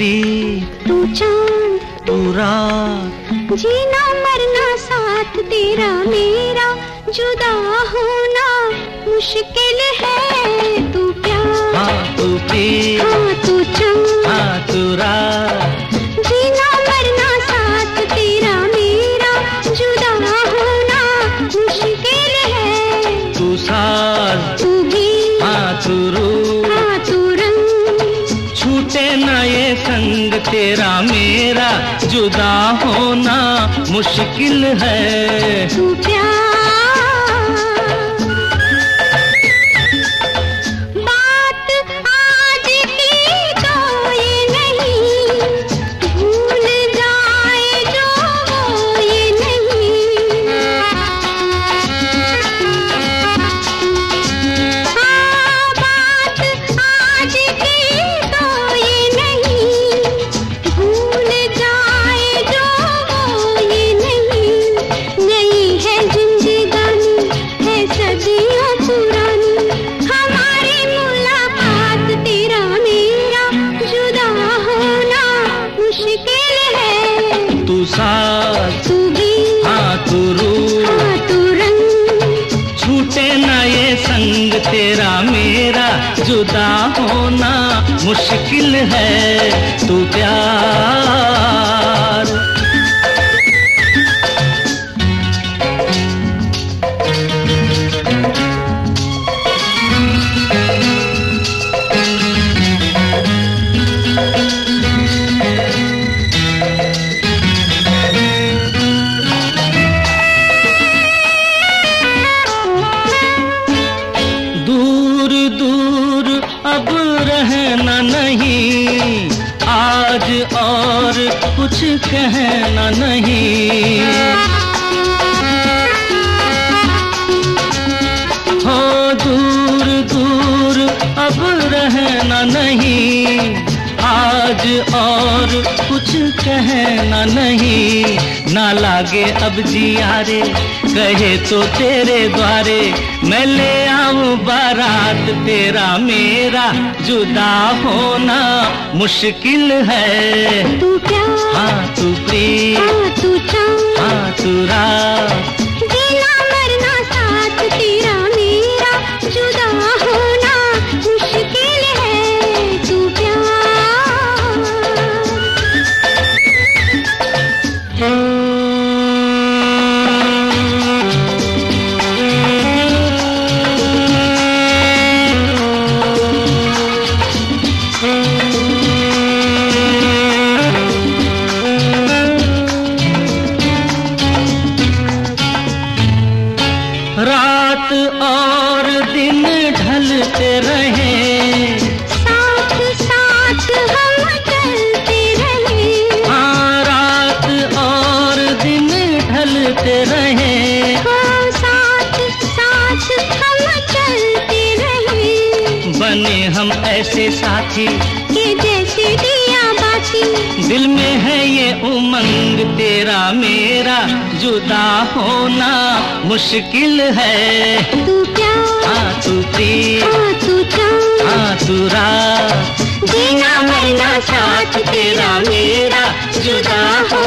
तू चाँद। तू रात। जीना मरना साथ तेरा मेरा जुदा होना मुश्किल है। तू प्यार। हाँ तू प्रीत हाँ तू चाँद। हाँ तू रात। तेरा मेरा जुदा होना मुश्किल है। रंग छूटे ना ये संग तेरा मेरा जुदा होना मुश्किल है तू प्यार। दूर दूर अब रहना नहीं। आज और कुछ कहना नहीं। हो दूर दूर अब रहना नहीं। आज और कुछ कहना नहीं। ना लागे अब जियारे, कहे तो तेरे द्वारे। मैं ले आऊँ बारात, तेरा मेरा जुदा होना मुश्किल है। रात और दिन ढलते रहे। साथ साथ हम चलते रहे। हाँ रात और दिन ढलते रहे। हाँ साथ साथ हम चलते रहे। बने हम ऐसे साथी। कि जैसे दिया बाती दिल में है ये उमंग तेरा मेरा। जुदा होना मुश्किल है। तू प्यार हाँ तू प्रीत हाँ तू चाँद हाँ तू रात जीना मरना साथ तेरा मेरा जुदा होना